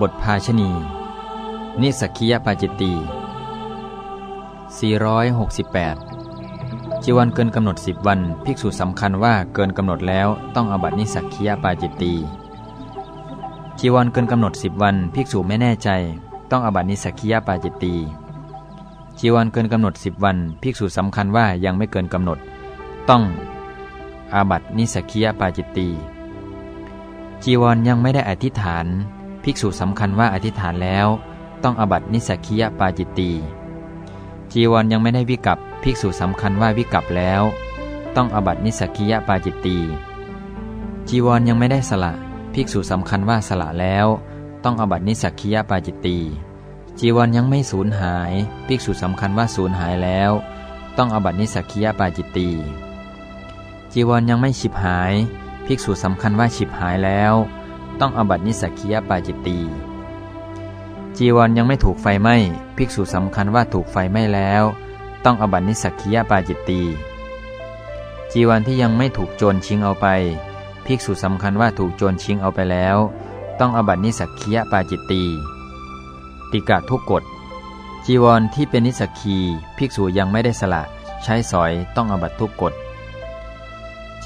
บทภาชณี นิสักคียปาจิตตี 468 จีวันเกินกำหนด 10 วัน ภิกษุสำคัญว่าเกินกำหนดแล้วต้องอบัตินิสักคียปาจิตตีจีวันเกินกำหนด 10 วัน ภิกษุไม่แน่ใจ ต้องอบัตินิสักคียปาจิตตีจีวันเกินกำหนด 10 วัน ภิกษุสำคัญว่ายังไม่เกินกำหนด ต้องอาบัตินิสักคียปาจิตตีจีวรยังไม่ได้อธิษฐาน ภิกษุสำคัญว่าอธิษฐานแล้ว ต้องอบัตินิสักิยปาจิตตีจีวรยังไม่ได้วิกับภิกษุสำคัญว่าวิกับแล้ว ต้องอบัตินิสักิยปาจิตตีจีวรยังไม่ได้สละ ภิกษุสำคัญว่าสละแล้ว ต้องอบัตินิสักิยปาจิตตีจีวรยังไม่สูญหาย ภิกษุสำคัญว่าสูญหายแล้ว ต้องอบัตินิสักิยปาจิตตีจีวรยังไม่ฉิบหาย ภิกษุสำคัญว่าฉิบหายแล้ว ต้องอบัตินิสักียปาจิตตีจีวรยังไม่ถูกไฟไหม้ภิกษุสำคัญว่าถูกไฟไหม้แล้ว ต้องอบัตินิสักียปาจิตตีจีวรที่ยังไม่ถูกโจรชิงเอาไป ภิกษุสำคัญว่าถูกโจรชิงเอาไปแล้ว ต้องอบัตินิสักียปาจิตตีติกะทุกกฎจีวรที่เป็นนิสักีภิกษุยังไม่ได้สละ ใช้สอยต้องอบัตทุกกฎ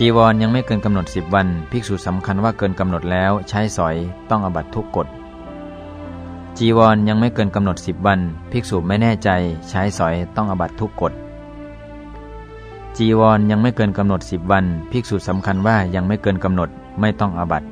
จีวรยังไม่เกินกำหนดสิบวัน ภิกษุสำคัญว่าเกินกำหนดแล้วใช้สอยต้องอบัตทุกกฎ จีวรยังไม่เกินกำหนดสิบวัน ภิกษุไม่แน่ใจใช้สอยต้องอบัตทุกกฎ จีวรยังไม่เกินกำหนดสิบวัน ภิกษุสำคัญว่ายังไม่เกินกำหนดไม่ต้องอบัติ